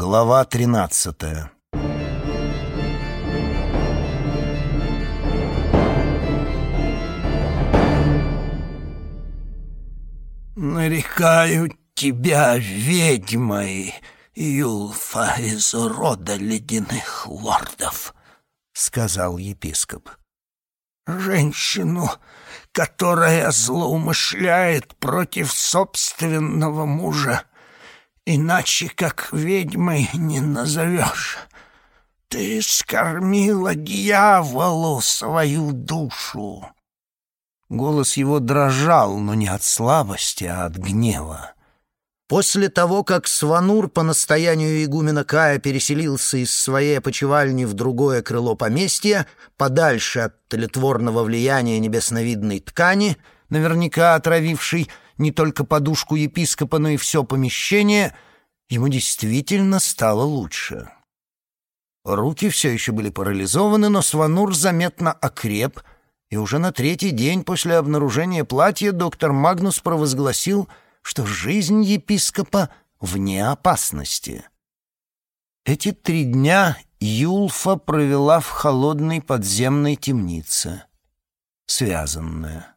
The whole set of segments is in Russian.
Глава тринадцатая «Нарекаю тебя ведьмой, Юлфа из рода ледяных лордов», — сказал епископ. «Женщину, которая злоумышляет против собственного мужа, иначе как ведьмой не назовешь. Ты скормила дьяволу свою душу». Голос его дрожал, но не от слабости, а от гнева. После того, как Сванур по настоянию игумена Кая переселился из своей опочивальни в другое крыло поместья, подальше от тлетворного влияния небесновидной ткани, наверняка отравившей не только подушку епископа, но и все помещение, ему действительно стало лучше. Руки все еще были парализованы, но Сванур заметно окреп — и уже на третий день после обнаружения платья доктор Магнус провозгласил, что жизнь епископа вне опасности. Эти три дня Юлфа провела в холодной подземной темнице, связанная.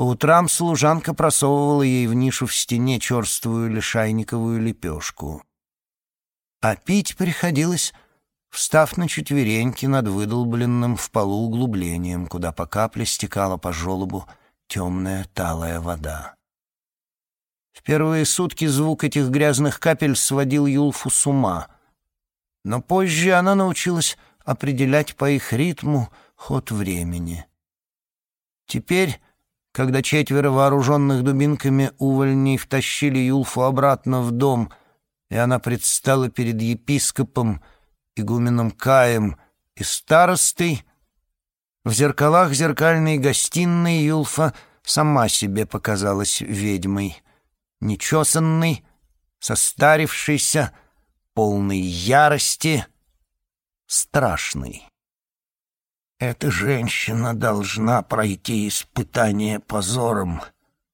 По утрам служанка просовывала ей в нишу в стене черствую лишайниковую лепешку. А пить приходилось встав на четвереньки над выдолбленным в полу углублением, куда по капле стекала по желобу темная талая вода. В первые сутки звук этих грязных капель сводил Юлфу с ума, но позже она научилась определять по их ритму ход времени. Теперь, когда четверо вооруженных дубинками увольней втащили Юлфу обратно в дом, и она предстала перед епископом, игуменом Каем и старостой, в зеркалах зеркальной гостиной Юлфа сама себе показалась ведьмой, нечесанной, состарившейся, полной ярости, страшной. «Эта женщина должна пройти испытание позором»,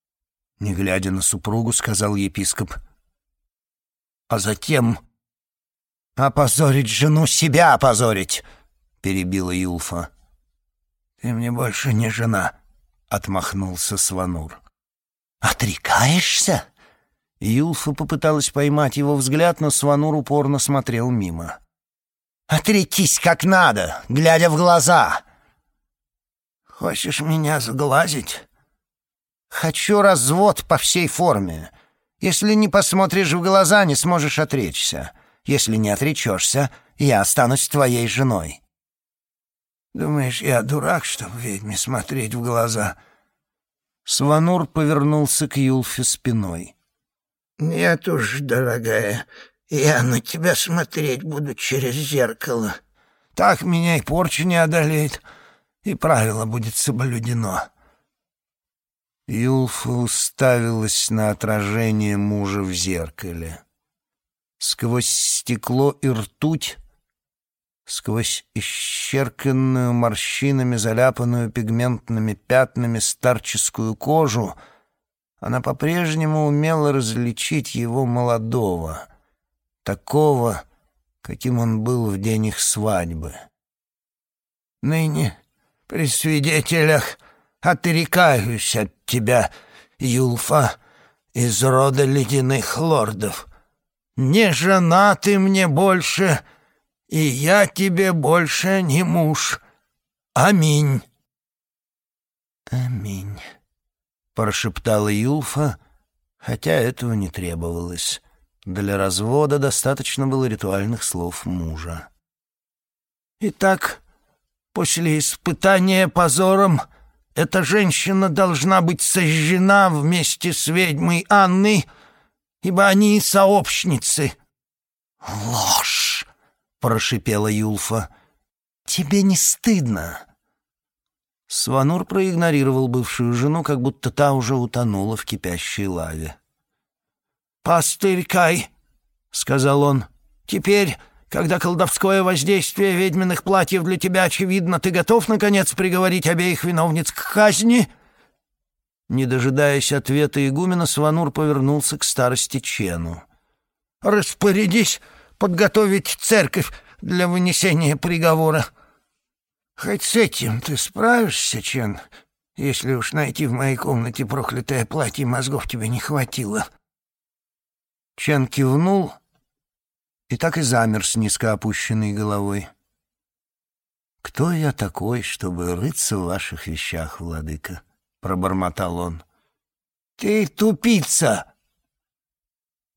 — не глядя на супругу, сказал епископ. «А затем «Опозорить жену, себя опозорить!» — перебила Юлфа. «Ты мне больше не жена», — отмахнулся Сванур. «Отрекаешься?» Юлфа попыталась поймать его взгляд, но Сванур упорно смотрел мимо. «Отрекись как надо, глядя в глаза!» «Хочешь меня сглазить?» «Хочу развод по всей форме. Если не посмотришь в глаза, не сможешь отречься. Если не отречешься, я останусь твоей женой». «Думаешь, я дурак, чтобы ведьме смотреть в глаза?» Сванур повернулся к Юлфе спиной. «Нет уж, дорогая, я на тебя смотреть буду через зеркало. Так меня и порча не одолеет, и правило будет соблюдено». Юлфа уставилась на отражение мужа в зеркале. Сквозь стекло и ртуть, сквозь исчерканную морщинами, заляпанную пигментными пятнами старческую кожу, она по-прежнему умела различить его молодого, такого, каким он был в день их свадьбы. «Ныне при свидетелях отрекаюсь от тебя, Юлфа, из рода ледяных лордов», не жена ты мне больше, и я тебе больше не муж. Аминь». «Аминь», — прошептала Юлфа, хотя этого не требовалось. Для развода достаточно было ритуальных слов мужа. «Итак, после испытания позором эта женщина должна быть сожжена вместе с ведьмой Анной, ибо они сообщницы». «Ложь!» — прошипела Юлфа. «Тебе не стыдно?» Сванур проигнорировал бывшую жену, как будто та уже утонула в кипящей лаве. «Пастырь Кай!» — сказал он. «Теперь, когда колдовское воздействие ведьминых платьев для тебя очевидно, ты готов, наконец, приговорить обеих виновниц к казни?» Не дожидаясь ответа игумена, Сванур повернулся к старости Чену. распорядись подготовить церковь для вынесения приговора. Хоть с этим ты справишься, Чен, если уж найти в моей комнате проклятое платье, мозгов тебе не хватило». Чен кивнул и так и замер с низко опущенной головой. «Кто я такой, чтобы рыться в ваших вещах, владыка?» — пробормотал он. «Ты тупица!»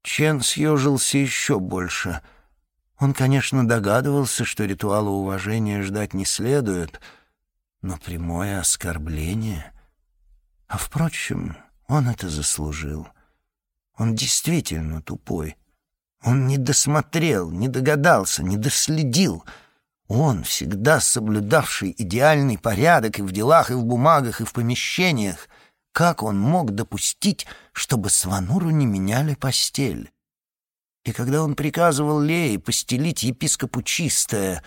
Чен съежился еще больше. Он, конечно, догадывался, что ритуала уважения ждать не следует, но прямое оскорбление... А, впрочем, он это заслужил. Он действительно тупой. Он не досмотрел, не догадался, не доследил. Он, всегда соблюдавший идеальный порядок и в делах, и в бумагах, и в помещениях, как он мог допустить, чтобы Свануру не меняли постель? И когда он приказывал Лее постелить епископу чистое,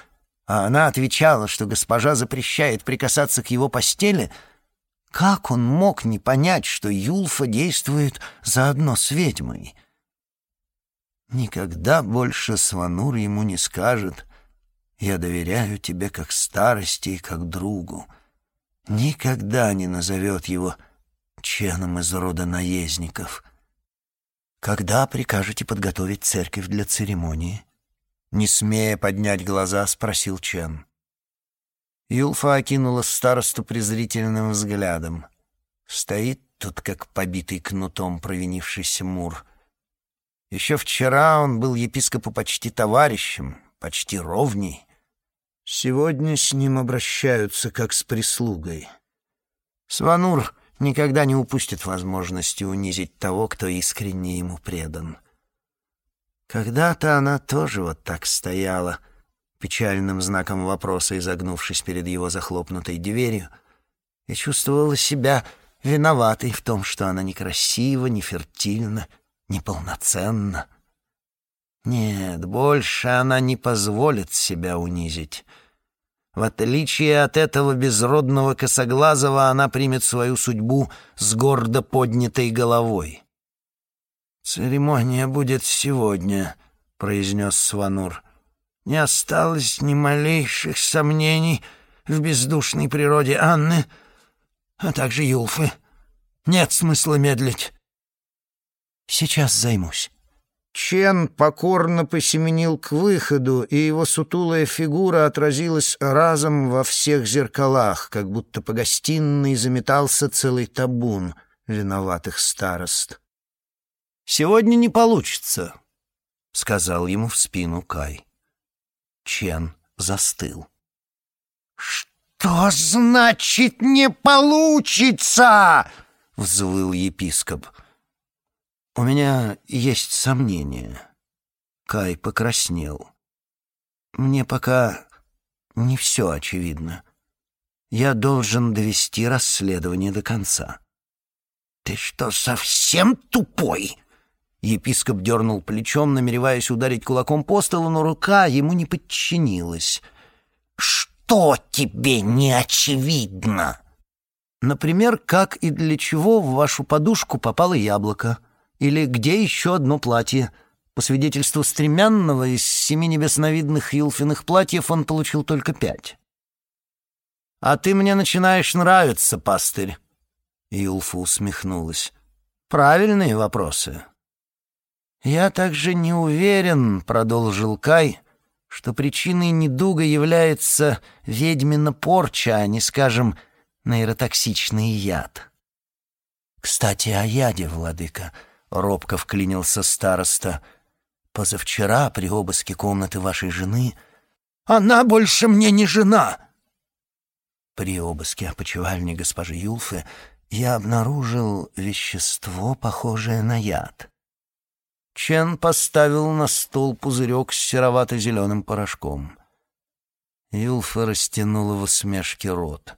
а она отвечала, что госпожа запрещает прикасаться к его постели, как он мог не понять, что Юлфа действует заодно с ведьмой? Никогда больше Сванур ему не скажет «Я доверяю тебе как старости и как другу». Никогда не назовет его членом из рода наездников. Когда прикажете подготовить церковь для церемонии? Не смея поднять глаза, спросил Чен. Юлфа окинула старосту презрительным взглядом. Стоит тут, как побитый кнутом провинившийся мур — еще вчера он был епископу почти товарищем, почти ровней. Сегодня с ним обращаются как с прислугой. Сванур никогда не упустит возможности унизить того, кто искренне ему предан. Когда-то она тоже вот так стояла, печальным знаком вопроса изогнувшись перед его захлопнутой дверью, и чувствовала себя виноватой в том, что она некрасива, не фертильна, неполноценна. Нет, больше она не позволит себя унизить. В отличие от этого безродного косоглазого, она примет свою судьбу с гордо поднятой головой. «Церемония будет сегодня», — произнес Сванур. «Не осталось ни малейших сомнений в бездушной природе Анны, а также Юлфы. Нет смысла медлить. Сейчас займусь». Чен покорно посеменил к выходу, и его сутулая фигура отразилась разом во всех зеркалах, как будто по гостиной заметался целый табун виноватых старост. «Сегодня не получится», — сказал ему в спину Кай. Чен застыл. «Что значит «не получится»?» — взвыл епископ. «У меня есть сомнения». Кай покраснел. «Мне пока не все очевидно. Я должен довести расследование до конца». «Ты что, совсем тупой?» Епископ дернул плечом, намереваясь ударить кулаком по столу, но рука ему не подчинилась. «Что тебе не очевидно?» «Например, как и для чего в вашу подушку попало яблоко», или где еще одно платье? По свидетельству Стремянного, из семи небесновидных юлфиных платьев он получил только пять. «А ты мне начинаешь нравиться, пастырь!» Юлфа усмехнулась. «Правильные вопросы». «Я также не уверен», — продолжил Кай, «что причиной недуга является ведьмина порча, а не, скажем, нейротоксичный яд». «Кстати, о яде, владыка», робко вклинился староста. Позавчера при обыске комнаты вашей жены она больше мне не жена. При обыске опочивальни госпожи Юлфы я обнаружил вещество, похожее на яд. Чен поставил на стол пузырек с серовато-зеленым порошком. Юлфа растянула в усмешке рот.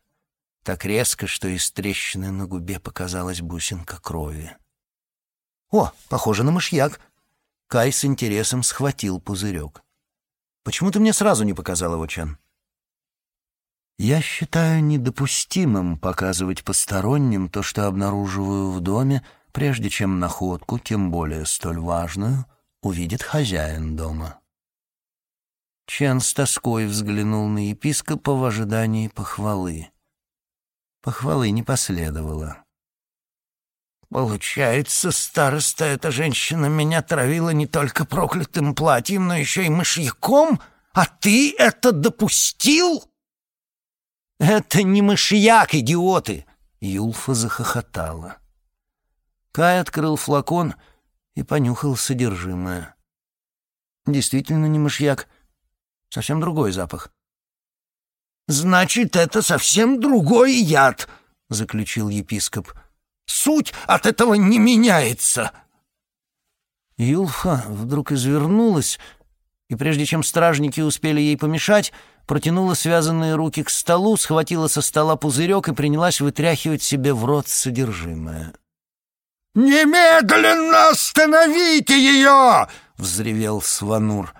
Так резко, что из трещины на губе показалась бусинка крови. «О, похоже на мышьяк». Кай с интересом схватил пузырек. «Почему ты мне сразу не показал его, Чен?» «Я считаю недопустимым показывать посторонним то, что обнаруживаю в доме, прежде чем находку, тем более столь важную, увидит хозяин дома. Чен с тоской взглянул на епископа в ожидании похвалы. Похвалы не последовало. «Получается, староста эта женщина меня травила не только проклятым платьем, но еще и мышьяком? А ты это допустил?» «Это не мышьяк, идиоты!» Юлфа захохотала. Кай открыл флакон и понюхал содержимое. Действительно не мышьяк, совсем другой запах. «Значит, это совсем другой яд», — заключил епископ. «Суть от этого не меняется». Юлфа вдруг извернулась, и прежде чем стражники успели ей помешать, протянула связанные руки к столу, схватила со стола пузырек и принялась вытряхивать себе в рот содержимое. «Немедленно остановите ее!» — взревел Сванур.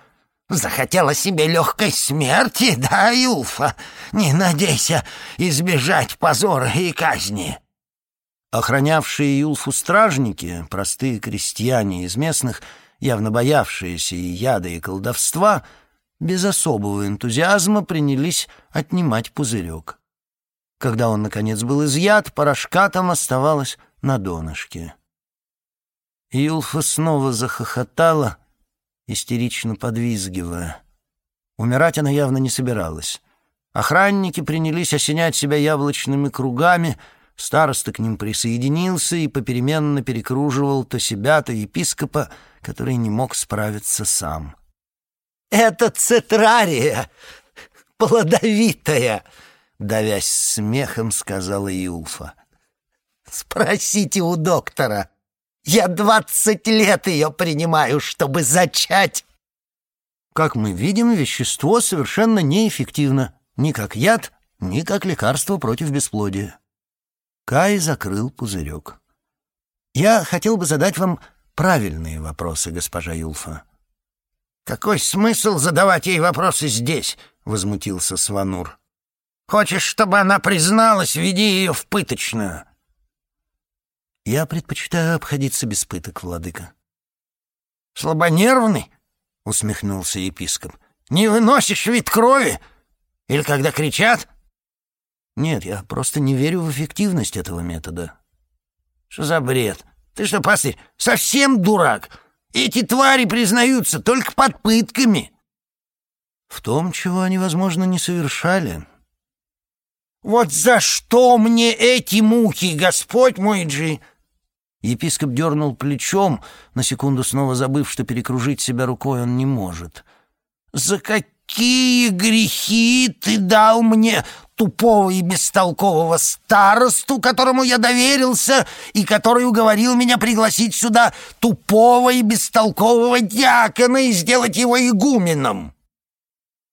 «Захотела себе легкой смерти, да, Юлфа? Не надейся избежать позора и казни!» Охранявшие Юлфу стражники, простые крестьяне из местных, явно боявшиеся и яда, и колдовства, без особого энтузиазма принялись отнимать пузырек. Когда он, наконец, был изъят, порошка там оставалось на донышке. Юлфа снова захохотала, истерично подвизгивая. Умирать она явно не собиралась. Охранники принялись осенять себя яблочными кругами, староста к ним присоединился и попеременно перекруживал то себя, то епископа, который не мог справиться сам. «Это цитрария, плодовитая!» — давясь смехом, сказала Юлфа. «Спросите у доктора. Я двадцать лет ее принимаю, чтобы зачать!» Как мы видим, вещество совершенно неэффективно. Ни как яд, ни как лекарство против бесплодия. Кай закрыл пузырек. «Я хотел бы задать вам правильные вопросы, госпожа Юлфа». «Какой смысл задавать ей вопросы здесь?» — возмутился Сванур. «Хочешь, чтобы она призналась, веди ее в пыточную». «Я предпочитаю обходиться без пыток, владыка». «Слабонервный?» — усмехнулся епископ. «Не выносишь вид крови? Или когда кричат?» «Нет, я просто не верю в эффективность этого метода». «Что за бред? Ты что, пастырь, совсем дурак? Эти твари признаются только под пытками». «В том, чего они, возможно, не совершали». «Вот за что мне эти муки, Господь мой Джи?» Епископ дернул плечом, на секунду снова забыв, что перекружить себя рукой он не может. «За какие грехи ты дал мне тупого и бестолкового старосту, которому я доверился и который уговорил меня пригласить сюда тупого и бестолкового дьякона и сделать его игуменом?»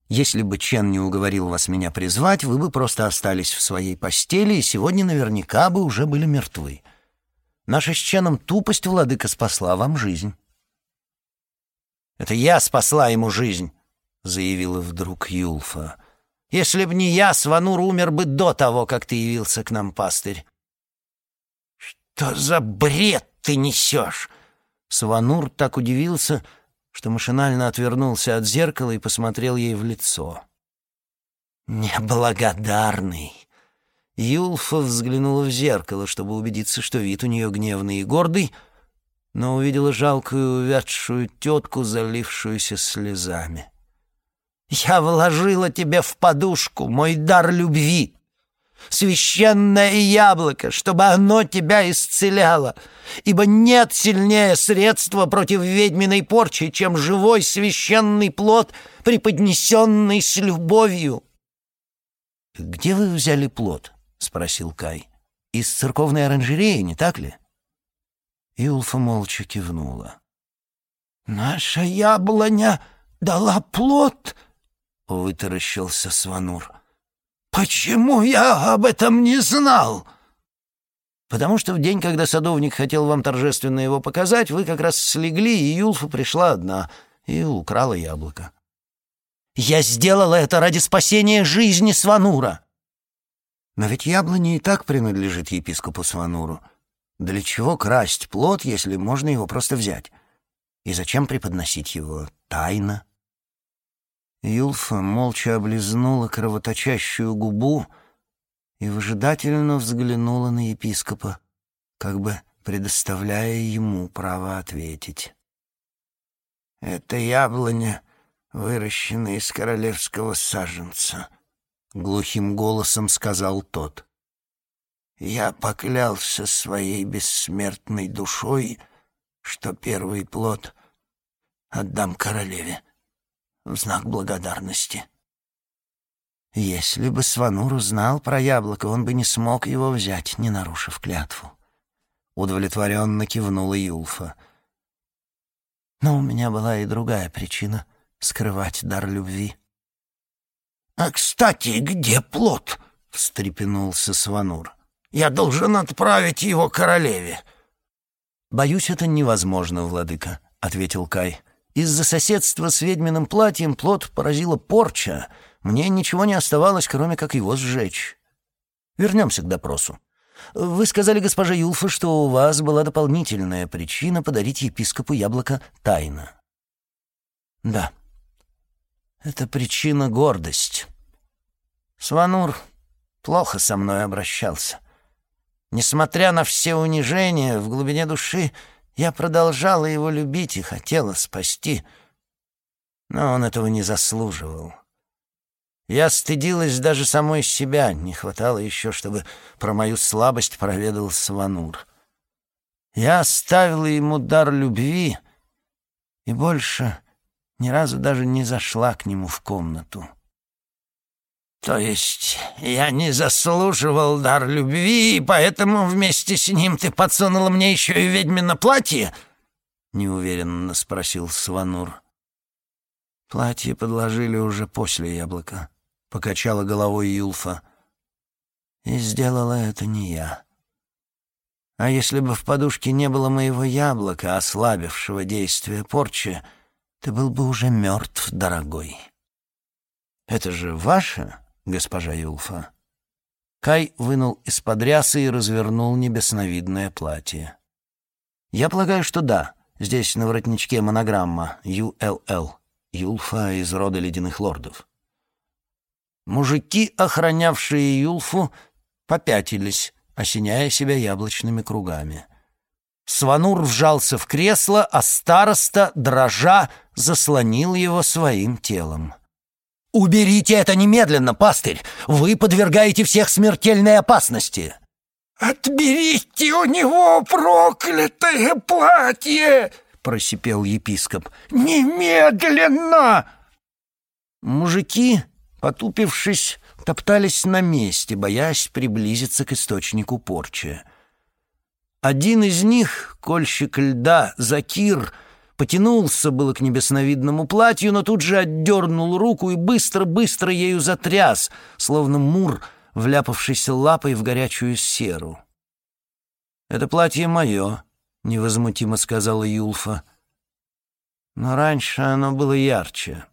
Если бы Чен не уговорил вас меня призвать, вы бы просто остались в своей постели и сегодня наверняка бы уже были мертвы. Наша с Ченом тупость, владыка, спасла вам жизнь». «Это я спасла ему жизнь», — заявила вдруг Юлфа. «Если б не я, Сванур умер бы до того, как ты явился к нам, пастырь». «Что за бред ты несешь?» Сванур так удивился, что машинально отвернулся от зеркала и посмотрел ей в лицо. «Неблагодарный!» Юлфа взглянула в зеркало, чтобы убедиться, что вид у нее гневный и гордый, но увидела жалкую увядшую тетку, залившуюся слезами. «Я вложила тебе в подушку мой дар любви, священное яблоко, чтобы оно тебя исцеляло, ибо нет сильнее средства против ведьминой порчи, чем живой священный плод, преподнесенный с любовью». «Где вы взяли плод?» — спросил Кай. «Из церковной оранжереи, не так ли?» Илфа молча кивнула. «Наша яблоня дала плод?» — вытаращился Сванур. «Почему я об этом не знал?» «Потому что в день, когда садовник хотел вам торжественно его показать, вы как раз слегли, и Юлфа пришла одна и украла яблоко». «Я сделала это ради спасения жизни Сванура!» Но ведь яблоня и так принадлежит епископу Свануру. Для чего красть плод, если можно его просто взять? И зачем преподносить его тайно? Юлфа молча облизнула кровоточащую губу и выжидательно взглянула на епископа, как бы предоставляя ему право ответить. «Это яблоня, выращенная из королевского саженца», — глухим голосом сказал тот. «Я поклялся своей бессмертной душой, что первый плод отдам королеве в знак благодарности». Если бы Сванур узнал про яблоко, он бы не смог его взять, не нарушив клятву. Удовлетворенно кивнула Юлфа. Но у меня была и другая причина скрывать дар любви. «А, кстати, где плод?» — встрепенулся Сванур. «Я должен отправить его королеве». «Боюсь, это невозможно, владыка», — ответил Кай. «Из-за соседства с ведьминым платьем плод поразила порча. Мне ничего не оставалось, кроме как его сжечь. Вернемся к допросу. Вы сказали, госпожа Юлфа, что у вас была дополнительная причина подарить епископу яблоко тайно. Да. Это причина гордость. Сванур плохо со мной обращался. Несмотря на все унижения, в глубине души я продолжала его любить и хотела спасти, но он этого не заслуживал. Я стыдилась даже самой себя, не хватало еще, чтобы про мою слабость проведал Сванур. Я оставила ему дар любви и больше ни разу даже не зашла к нему в комнату. «То есть я не заслуживал дар любви, и поэтому вместе с ним ты подсунула мне еще и ведьмино платье?» — неуверенно спросил Сванур. Платье подложили уже после яблока покачала головой Юлфа. И сделала это не я. А если бы в подушке не было моего яблока, ослабившего действие порчи, ты был бы уже мертв, дорогой. Это же ваше, госпожа Юлфа? Кай вынул из-под рясы и развернул небесновидное платье. Я полагаю, что да. Здесь на воротничке монограмма «ЮЛЛ». Юлфа из рода ледяных лордов. Мужики, охранявшие Юлфу, попятились, осеняя себя яблочными кругами. Сванур вжался в кресло, а староста, дрожа, заслонил его своим телом. «Уберите это немедленно, пастырь! Вы подвергаете всех смертельной опасности!» «Отберите у него проклятое платье!» — просипел епископ. «Немедленно!» Мужики потупившись, топтались на месте, боясь приблизиться к источнику порчи. Один из них, кольщик льда, Закир, потянулся было к небесновидному платью, но тут же отдернул руку и быстро-быстро ею затряс, словно мур, вляпавшийся лапой в горячую серу. «Это платье мое», — невозмутимо сказала Юлфа. «Но раньше оно было ярче».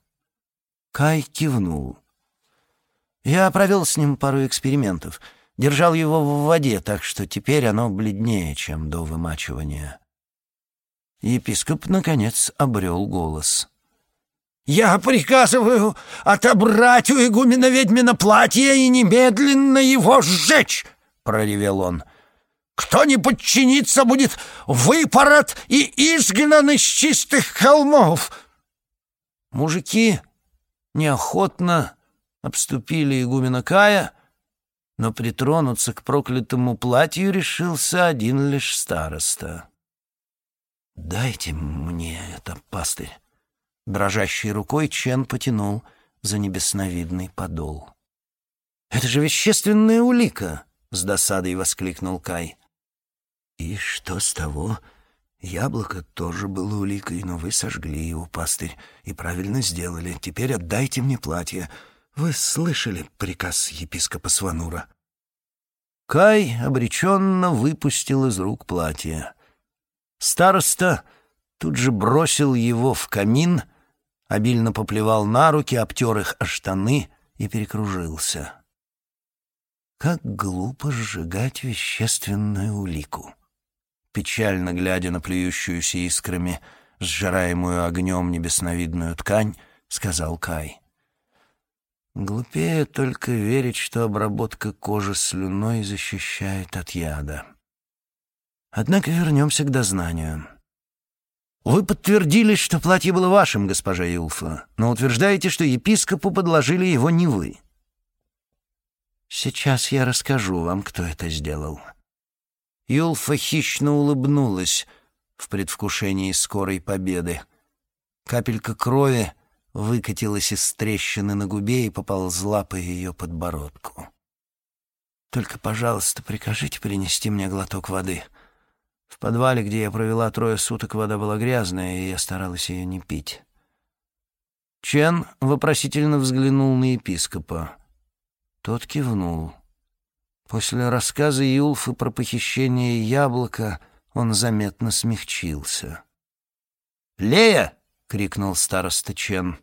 Кай кивнул. Я провел с ним пару экспериментов. Держал его в воде, так что теперь оно бледнее, чем до вымачивания. Епископ, наконец, обрел голос. «Я приказываю отобрать у игумена ведьмина платье и немедленно его сжечь!» — проревел он. «Кто не подчинится, будет выпорот и изгнан из чистых холмов!» Мужики неохотно обступили игумена Кая, но притронуться к проклятому платью решился один лишь староста. «Дайте мне это, пастырь!» Дрожащей рукой Чен потянул за небесновидный подол. «Это же вещественная улика!» — с досадой воскликнул Кай. «И что с того? Яблоко тоже было уликой, но вы сожгли его, пастырь, и правильно сделали. Теперь отдайте мне платье. Вы слышали приказ епископа Сванура?» Кай обреченно выпустил из рук платье. Староста тут же бросил его в камин, обильно поплевал на руки, обтер их о штаны и перекружился. Как глупо сжигать вещественную улику. Печально глядя на плюющуюся искрами сжираемую огнем небесновидную ткань, сказал Кай. Глупее только верить, что обработка кожи слюной защищает от яда. Однако вернемся к дознанию. Вы подтвердили, что платье было вашим, госпожа Юлфа, но утверждаете, что епископу подложили его не вы. Сейчас я расскажу вам, кто это сделал. Юлфа хищно улыбнулась в предвкушении скорой победы. Капелька крови выкатилась из трещины на губе и поползла по ее подбородку. «Только, пожалуйста, прикажите принести мне глоток воды», в подвале, где я провела трое суток, вода была грязная, и я старалась ее не пить. Чен вопросительно взглянул на епископа. Тот кивнул. После рассказа Юлфы про похищение яблока он заметно смягчился. «Лея!» — крикнул староста Чен.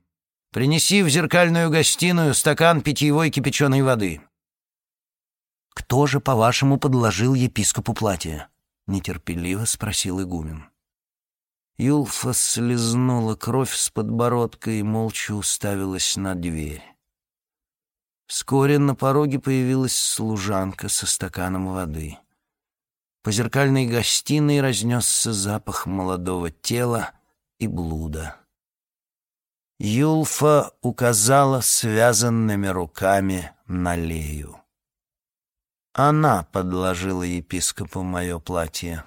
«Принеси в зеркальную гостиную стакан питьевой кипяченой воды». «Кто же, по-вашему, подложил епископу платье?» — нетерпеливо спросил игумен. Юлфа слезнула кровь с подбородка и молча уставилась на дверь. Вскоре на пороге появилась служанка со стаканом воды. По зеркальной гостиной разнесся запах молодого тела и блуда. Юлфа указала связанными руками на Лею. Она подложила епископу мое платье.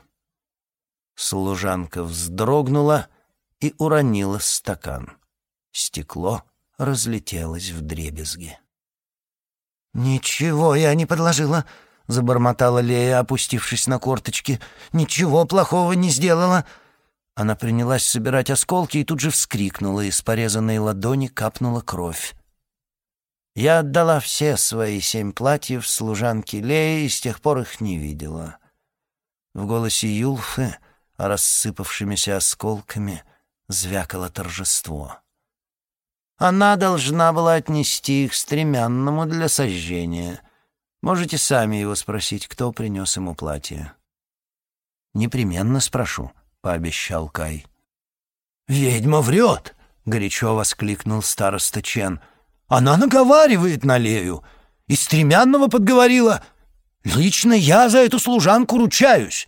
Служанка вздрогнула и уронила стакан. Стекло разлетелось в дребезги. «Ничего я не подложила», — забормотала Лея, опустившись на корточки. «Ничего плохого не сделала». Она принялась собирать осколки и тут же вскрикнула, из порезанной ладони капнула кровь. Я отдала все свои семь платьев служанке Леи и с тех пор их не видела. В голосе Юлфы, рассыпавшимися осколками, звякало торжество. Она должна была отнести их стремянному для сожжения. Можете сами его спросить, кто принес ему платье. «Непременно спрошу», — пообещал Кай. «Ведьма врет!» — горячо воскликнул староста Чен — она наговаривает на Лею. И стремянного подговорила. Лично я за эту служанку ручаюсь.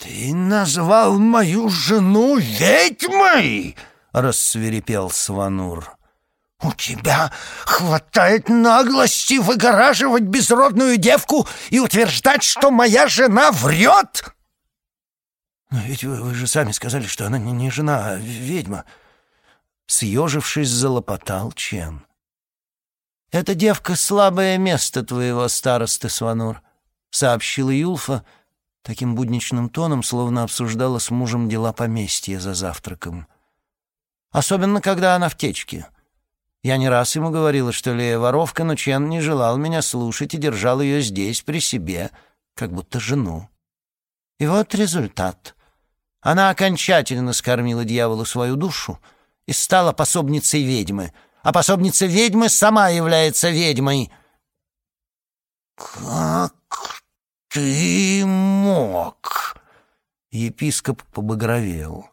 «Ты назвал мою жену ведьмой?» — рассверепел Сванур. «У тебя хватает наглости выгораживать безродную девку и утверждать, что моя жена врет!» «Но ведь вы, вы же сами сказали, что она не, не жена, а ведьма», Съежившись, залопотал Чен. «Эта девка — слабое место твоего старосты, Сванур», — сообщила Юлфа таким будничным тоном, словно обсуждала с мужем дела поместья за завтраком. «Особенно, когда она в течке. Я не раз ему говорила, что Лея воровка, но Чен не желал меня слушать и держал ее здесь, при себе, как будто жену. И вот результат. Она окончательно скормила дьяволу свою душу — и стала пособницей ведьмы, а пособница ведьмы сама является ведьмой. «Как ты мог?» Епископ побагровел,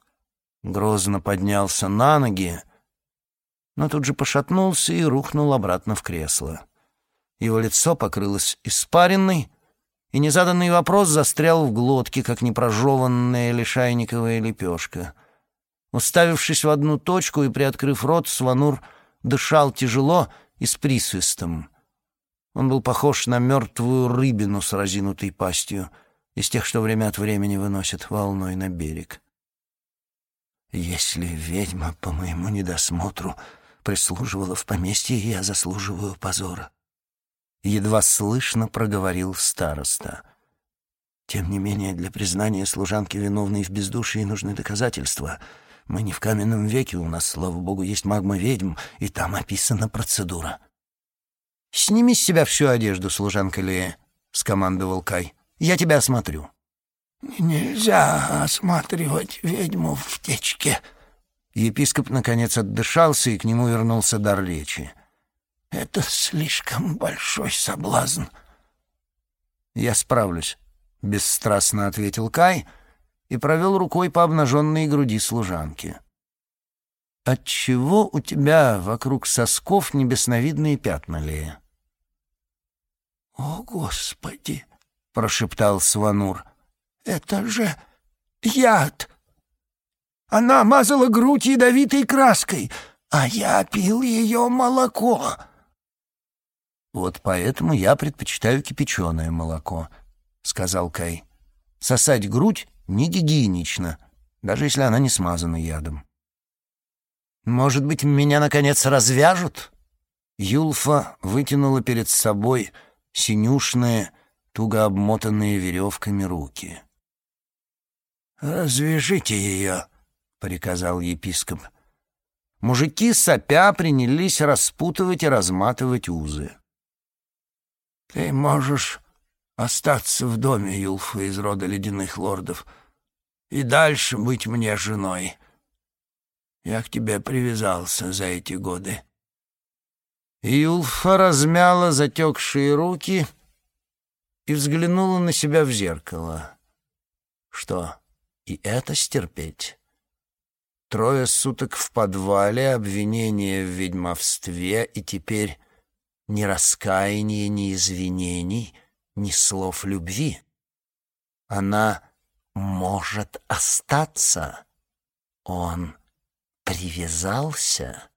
грозно поднялся на ноги, но тут же пошатнулся и рухнул обратно в кресло. Его лицо покрылось испаренной, и незаданный вопрос застрял в глотке, как непрожеванная лишайниковая лепешка — Уставившись в одну точку и приоткрыв рот, Сванур дышал тяжело и с присвистом. Он был похож на мертвую рыбину с разинутой пастью, из тех, что время от времени выносят волной на берег. «Если ведьма по моему недосмотру прислуживала в поместье, я заслуживаю позора», — едва слышно проговорил староста. «Тем не менее, для признания служанки виновной в бездушии нужны доказательства — мы не в каменном веке, у нас, слава богу, есть магма-ведьм, и там описана процедура». «Сними с себя всю одежду, служанка Лея», — скомандовал Кай. «Я тебя осмотрю». «Нельзя осматривать ведьму в течке». Епископ, наконец, отдышался, и к нему вернулся дар речи. «Это слишком большой соблазн». «Я справлюсь», — бесстрастно ответил Кай, — и провел рукой по обнаженной груди служанки. «Отчего у тебя вокруг сосков небесновидные пятна, Лея?» «О, Господи!» — прошептал Сванур. «Это же яд! Она мазала грудь ядовитой краской, а я пил ее молоко!» «Вот поэтому я предпочитаю кипяченое молоко», — сказал Кай. «Сосать грудь не гигиенично, даже если она не смазана ядом». «Может быть, меня, наконец, развяжут?» Юлфа вытянула перед собой синюшные, туго обмотанные веревками руки. «Развяжите ее», — приказал епископ. Мужики сопя принялись распутывать и разматывать узы. «Ты можешь остаться в доме Юлфа из рода ледяных лордов и дальше быть мне женой. Я к тебе привязался за эти годы». Юлфа размяла затекшие руки и взглянула на себя в зеркало. Что, и это стерпеть? Трое суток в подвале, обвинение в ведьмовстве, и теперь ни раскаяния, ни извинений, ни слов любви. Она может остаться. Он привязался.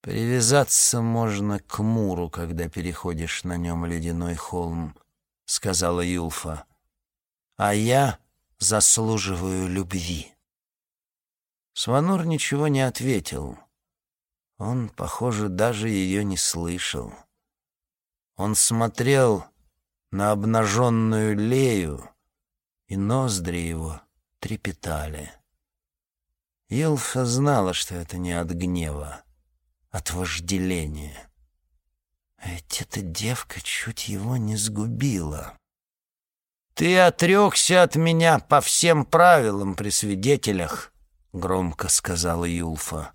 «Привязаться можно к Муру, когда переходишь на нем ледяной холм», — сказала Юлфа. «А я заслуживаю любви». Сванур ничего не ответил. Он, похоже, даже ее не слышал. Он смотрел на обнаженную Лею, и ноздри его трепетали. Илфа знала, что это не от гнева от вожделения. Ведь эта девка чуть его не сгубила. «Ты отрекся от меня по всем правилам при свидетелях», — громко сказала Юлфа.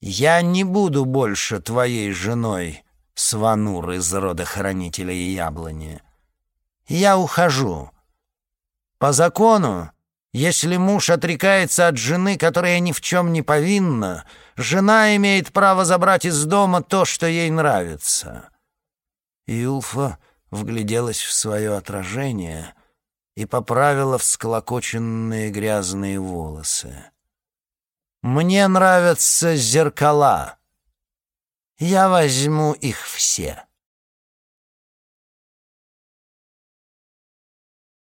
«Я не буду больше твоей женой, Сванур из рода хранителя яблони. Я ухожу. По закону если муж отрекается от жены, которая ни в чем не повинна, жена имеет право забрать из дома то, что ей нравится. Юлфа вгляделась в свое отражение и поправила всклокоченные грязные волосы. «Мне нравятся зеркала. Я возьму их все».